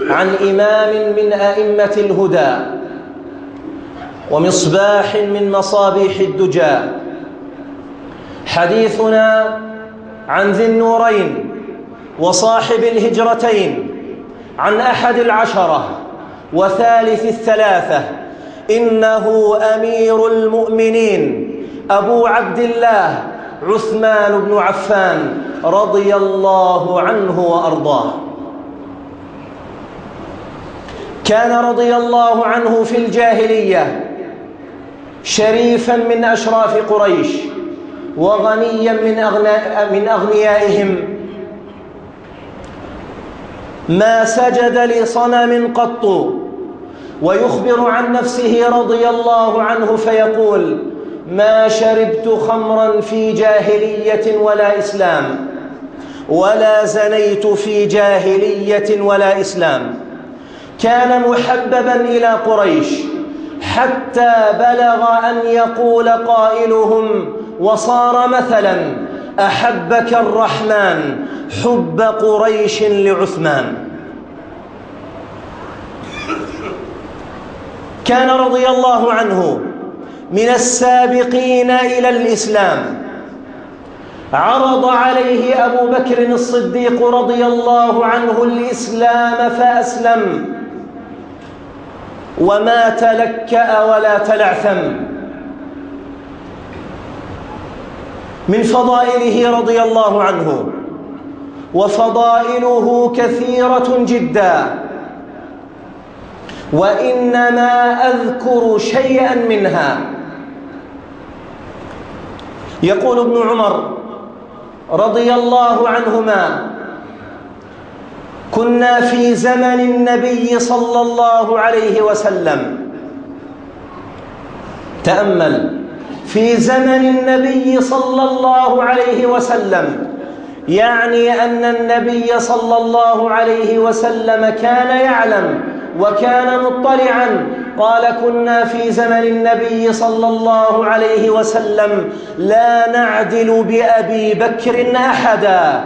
عن إمام من أئمة الهدى ومصباح من مصابيح الدجى. حديثنا عن ذي النورين وصاحب الهجرتين عن أحد العشرة وثالث الثلاثة. إنه أمير المؤمنين أبو عبد الله عثمان بن عفان رضي الله عنه وأرضاه. كان رضي الله عنه في الجاهلية شريفا من أشراف قريش وغنيا من, أغنى من أغنيائهم. ما سجد لصنم قط ويخبر عن نفسه رضي الله عنه فيقول ما شربت خمرا في جاهلية ولا إسلام ولا زنيت في جاهلية ولا إسلام. كان محببا إلى قريش حتى بلغ أن يقول قائلهم وصار مثلا أحبك الرحمن حب قريش لعثمان. كان رضي الله عنه من السابقين إلى الإسلام. عرض عليه أبو بكر الصديق رضي الله عنه الإسلام فأسلم. وما تلكأ ولا تلعثم. من فضائله رضي الله عنه وفضائله كثيرة جدا. وإنما أذكر شيئا منها. يقول ابن عمر رضي الله عنهما كنا في زمن النبي صلى الله عليه وسلم. تأمل. في زمن النبي صلى الله عليه وسلم. يعني أن النبي صلى الله عليه وسلم كان يعلم وكان مطلعا. قال كنا في زمن النبي صلى الله عليه وسلم لا نعدل بأبي بكر أحدا.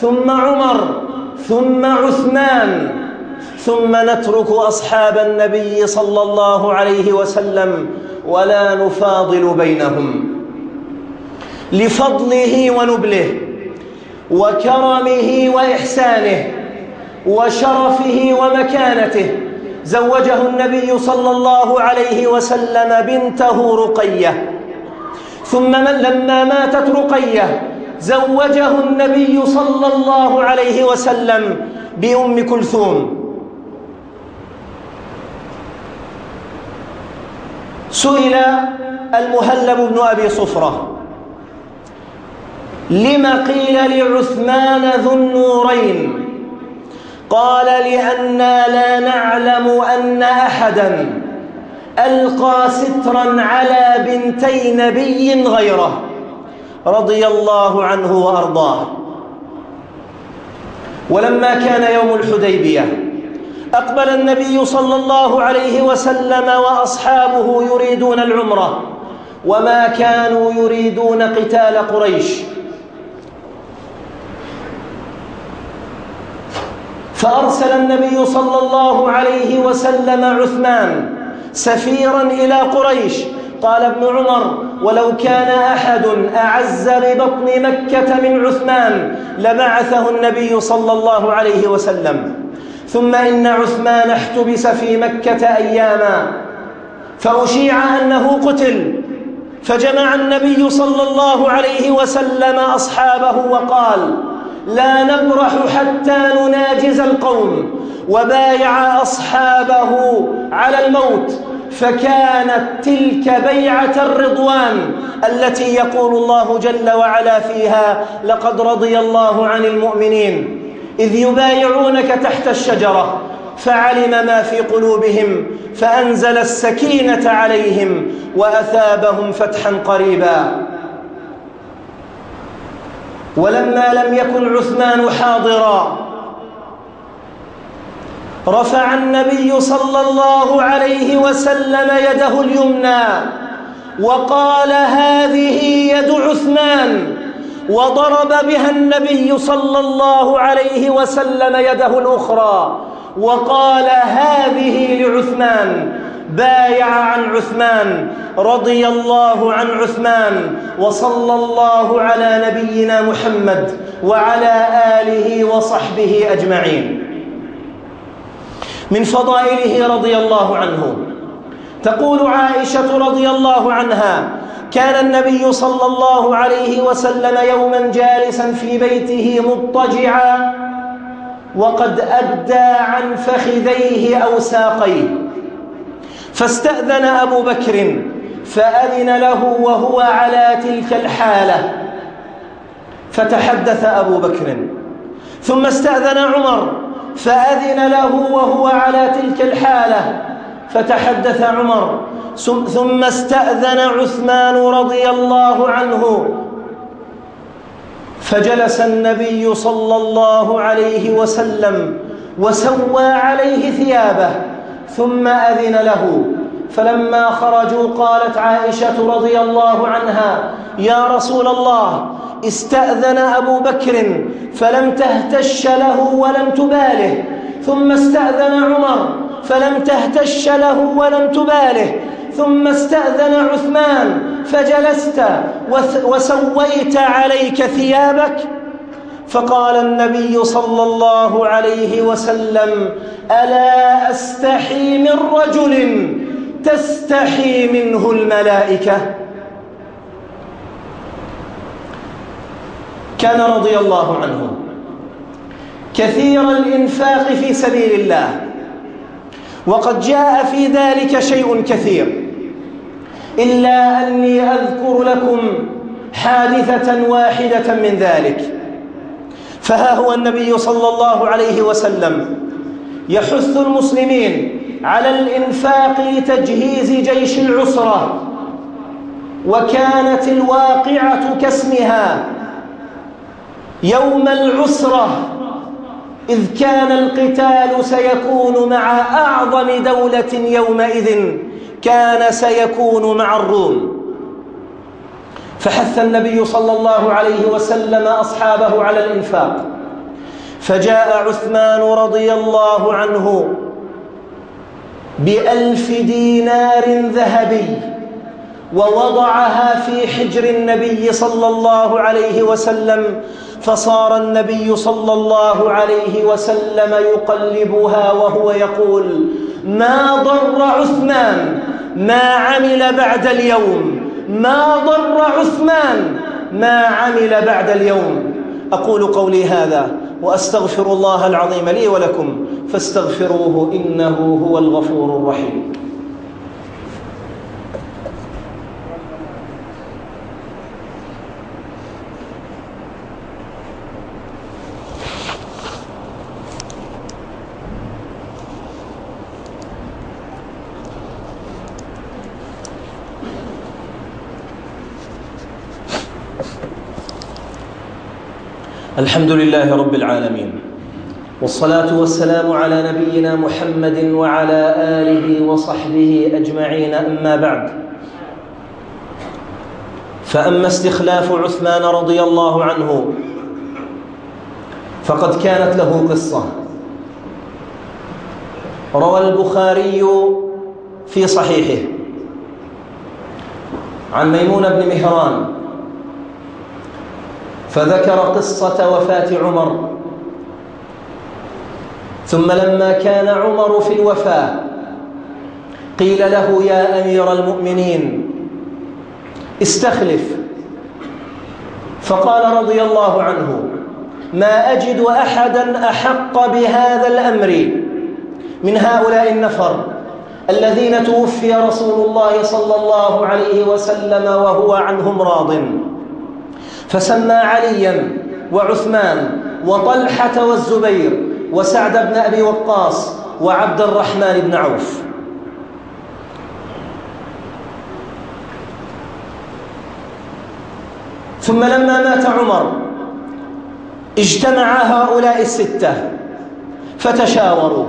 ثم عمر. ثم عثمان ثم نترك أصحاب النبي صلى الله عليه وسلم ولا نفاضل بينهم. لفضله ونبله وكرمه وإحسانه وشرفه ومكانته زوجه النبي صلى الله عليه وسلم بنته رقية. ثم من لما ماتت رقية زوجه النبي صلى الله عليه وسلم بأم كلثوم. سئل المهلب بن أبي صفرة لم قيل لعثمان ذو النورين؟ قال لأنا لا نعلم أن أحدا ألقى سترا على بنتي نبي غيره. رضي الله عنه وأرضاه. ولما كان يوم الحديبية أقبل النبي صلى الله عليه وسلم وأصحابه يريدون العمرة وما كانوا يريدون قتال قريش. فأرسل النبي صلى الله عليه وسلم عثمان سفيرا إلى قريش قال ابن عمر ولو كان أحد أعز ببطن مكة من عثمان لبعثه النبي صلى الله عليه وسلم. ثم إن عثمان احتبس في مكة أياما فأشيع أنه قتل. فجمع النبي صلى الله عليه وسلم أصحابه وقال لا نبرح حتى نناجز القوم وبايع أصحابه على الموت فكانت تلك بيعة الرضوان التي يقول الله جل وعلا فيها لقد رضي الله عن المؤمنين إذ يبايعونك تحت الشجرة فعلم ما في قلوبهم فأنزل السكينة عليهم وأثابهم فتحا قريبا ولما لم يكن عثمان حاضرا رفع النبي صلى الله عليه وسلم يده اليمنى وقال هذه يد عثمان وضرب بها النبي صلى الله عليه وسلم يده الأخرى وقال هذه لعثمان بايع عن عثمان رضي الله عن عثمان وصلى الله على نبينا محمد وعلى آله وصحبه أجمعين. من فضائله رضي الله عنه. تقول عائشة رضي الله عنها كان النبي صلى الله عليه وسلم يوما جالسا في بيته مضطجعا وقد أدى عن فخذيه أو ساقيه. فاستأذن أبو بكر فأذن له وهو على تلك الحالة. فتحدث أبو بكر. ثم استأذن عمر فأذن له وهو على تلك الحالة. فتحدث عمر. ثم استأذن عثمان رضي الله عنه. فجلس النبي صلى الله عليه وسلم وسوى عليه ثيابه. ثم أذن له. فلما خرجوا قالت عائشة رضي الله عنها يا رسول الله استأذن أبو بكر فلم تهتش له ولم تباله ثم استأذن عمر فلم تهتش له ولم تباله ثم استأذن عثمان فجلست وسويت عليك ثيابك؟ فقال النبي صلى الله عليه وسلم ألا أستحي من رجل تستحي منه الملائكة. كان رضي الله عنه. كثير الإنفاق في سبيل الله. وقد جاء في ذلك شيء كثير. إلا أني أذكر لكم حادثة واحدة من ذلك. فها هو النبي صلى الله عليه وسلم. يحث المسلمين على الإنفاق لتجهيز جيش العسرة وكانت الواقعة كاسمها يوم العسرة إذ كان القتال سيكون مع أعظم دولة يومئذ كان سيكون مع الروم. فحث النبي صلى الله عليه وسلم أصحابه على الإنفاق. فجاء عثمان رضي الله عنه بألف دينار ذهبي ووضعها في حجر النبي صلى الله عليه وسلم فصار النبي صلى الله عليه وسلم يقلبها وهو يقول ما ضر عثمان ما عمل بعد اليوم ما ضر عثمان ما عمل بعد اليوم. أقول قولي هذا وأستغفر الله العظيم لي ولكم فاستغفروه إنه هو الغفور الرحيم. الحمد لله رب العالمين. والصلاة والسلام على نبينا محمد وعلى آله وصحبه أجمعين أما بعد. فأما استخلاف عثمان رضي الله عنه فقد كانت له قصة. روى البخاري في صحيحه. عن ميمون بن مهران فذكر قصة وفاة عمر. ثم لما كان عمر في الوفاة قيل له يا أمير المؤمنين استخلف. فقال رضي الله عنه ما أجد أحدا أحق بهذا الأمر من هؤلاء النفر الذين توفي رسول الله صلى الله عليه وسلم وهو عنهم راض. فسمى عليا وعثمان وطلحة والزبير وسعد بن أبي وقاص وعبد الرحمن بن عوف. ثم لما مات عمر اجتمع هؤلاء الستة فتشاوروا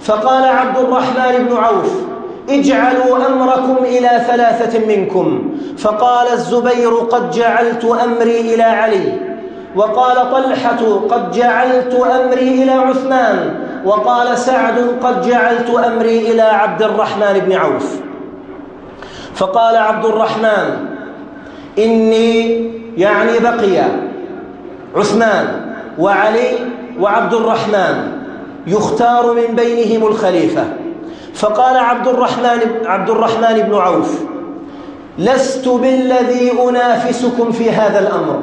فقال عبد الرحمن بن عوف اجعلوا أمركم إلى ثلاثة منكم. فقال الزبير قد جعلت أمري إلى علي. وقال طلحة قد جعلت أمري إلى عثمان. وقال سعد قد جعلت أمري إلى عبد الرحمن بن عوف. فقال عبد الرحمن إني يعني بقي عثمان وعلي وعبد الرحمن يختار من بينهم الخليفة. فقال عبد الرحمن عبد الرحمن بن عوف لست بالذي أنافسكم في هذا الأمر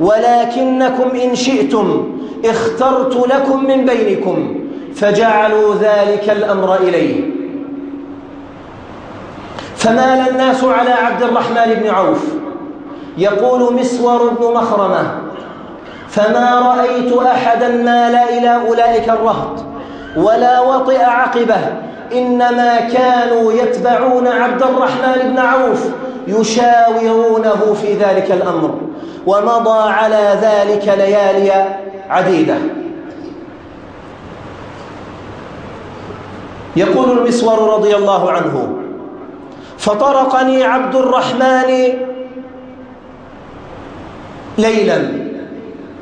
ولكنكم إن شئتم اخترت لكم من بينكم فجعلوا ذلك الأمر إليه فمال الناس على عبد الرحمن بن عوف. يقول مسور بن مخرمة فما رأيت أحدا مال إلى أولئك الرهط ولا وطئ عقبه إنما كانوا يتبعون عبد الرحمن بن عوف يشاورونه في ذلك الأمر ومضى على ذلك ليالي عديدة. يقول المسور رضي الله عنه فطرقني عبد الرحمن ليلا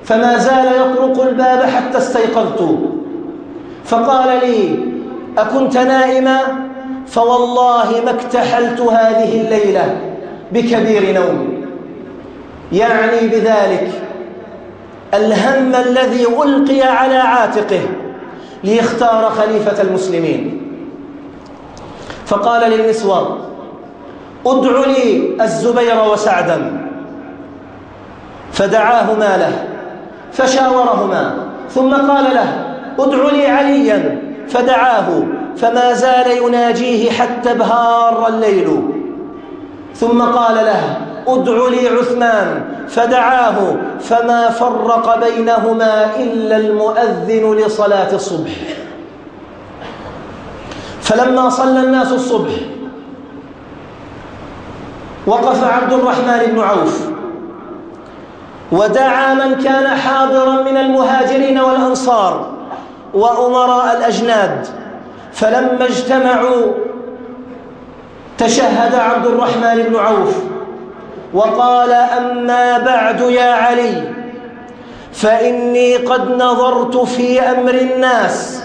فما زال يطرق الباب حتى استيقظت. فقال لي أكنت نائما؟ فوالله ما اكتحلت هذه الليلة بكبير نوم. يعني بذلك الهم الذي ألقي على عاتقه ليختار خليفة المسلمين. فقال للمسور ادع لي الزبير وسعدا فدعاهما له فشاورهما ثم قال له ادع لي عليا. فدعاه فما زال يناجيه حتى ابهار الليل. ثم قال له ادع لي عثمان. فدعاه فما فرق بينهما إلا المؤذن لصلاة الصبح. فلما صلى الناس الصبح وقف عبد الرحمن بن عوف. ودعا من كان حاضرا من المهاجرين والأنصار. وأمراء الأجناد. فلما اجتمعوا تشهد عبد الرحمن بن عوف وقال أما بعد يا علي فإني قد نظرت في أمر الناس.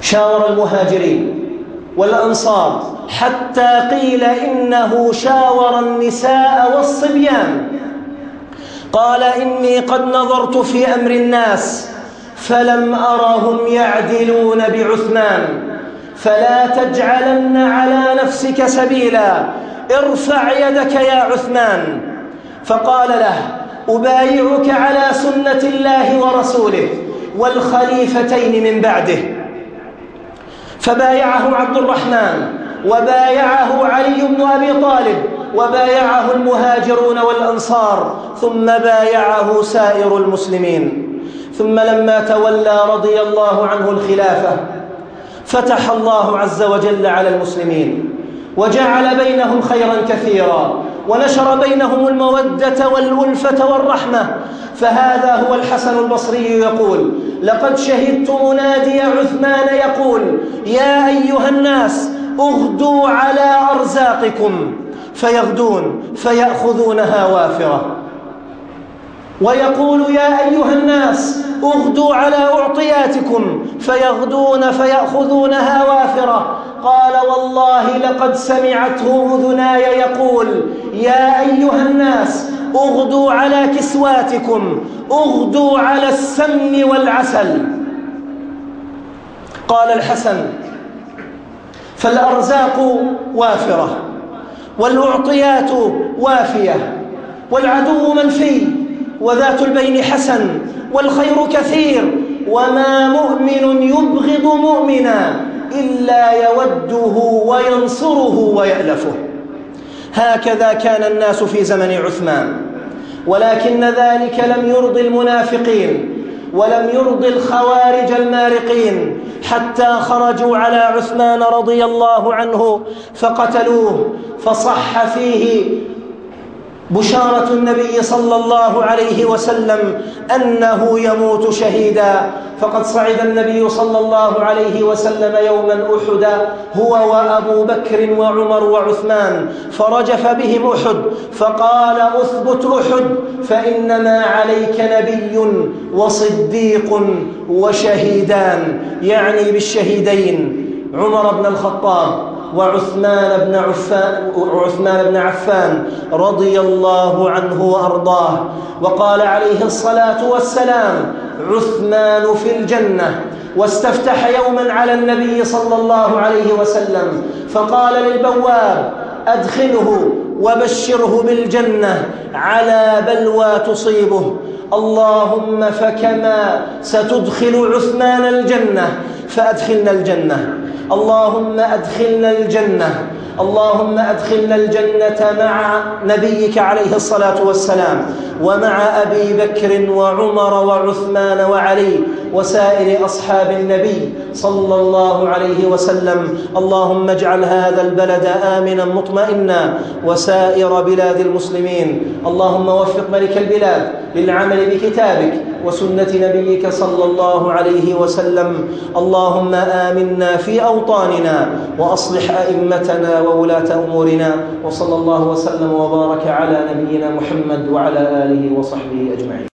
شاور المهاجرين والأنصار حتى قيل إنه شاور النساء والصبيان. قال إني قد نظرت في أمر الناس. فلم أرهم يعدلون بعثمان فلا تجعلن على نفسك سبيلا ارفع يدك يا عثمان فقال له أبايعك على سنة الله ورسوله والخليفتين من بعده فبايعه عبد الرحمن وبايعه علي بن أبي طالب وبايعه المهاجرون والأنصار ثم بايعه سائر المسلمين ثم لما تولى رضي الله عنه الخلافة فتح الله عز وجل على المسلمين وجعل بينهم خيرا كثيرا ونشر بينهم المودة والألفة والرحمة. فهذا هو الحسن البصري يقول لقد شهدت منادي عثمان يقول يا أيها الناس أغدوا على أرزاقكم فيغدون فيأخذونها وافرة ويقول يا أيها الناس اغدوا على أعطياتكم فيغدون فيأخذونها وافرة. قال والله لقد سمعته أذناي يقول يا أيها الناس اغدوا على كسواتكم اغدوا على السمن والعسل. قال الحسن فالأرزاق وافرة والأعطيات وافية والعدو منفي. وذات البين حسن والخير كثير وما مؤمن يبغض مؤمنا إلا يوده وينصره ويألفه. هكذا كان الناس في زمن عثمان ولكن ذلك لم يرضي المنافقين ولم يرضي الخوارج المارقين. حتى خرجوا على عثمان رضي الله عنه فقتلوه فصح فيه بشارة النبي صلى الله عليه وسلم أنه يموت شهيدا. فقد صعد النبي صلى الله عليه وسلم يوما أحدا هو وأبو بكر وعمر وعثمان. فرجف بهم أحد فقال أثبت أحد فإنما عليك نبي وصديق وشهيدان. يعني بالشهيدين. عمر بن الخطاب. وعثمان بن عفان وعثمان بن عفان رضي الله عنه وأرضاه. وقال عليه الصلاة والسلام عثمان في الجنة. واستفتح يوما على النبي صلى الله عليه وسلم فقال للبواب أدخله وبشره بالجنة على بلوى تصيبه. اللهم فكما ستدخل عثمان الجنة. فأدخلنا الجنة. اللهم أدخلنا الجنة. اللهم أدخلنا الجنة مع نبيك عليه الصلاة والسلام ومع أبي بكر وعمر وعثمان وعلي وسائر أصحاب النبي صلى الله عليه وسلم. اللهم اجعل هذا البلد آمنا مطمئنا وسائر بلاد المسلمين. اللهم وفق ملك البلاد للعمل بكتابك. وسنة نبيك صلى الله عليه وسلم. اللهم آمنا في أوطاننا وأصلح أئمتنا وولاة أمورنا. وصلى الله وسلم وبارك على نبينا محمد وعلى آله وصحبه أجمعين.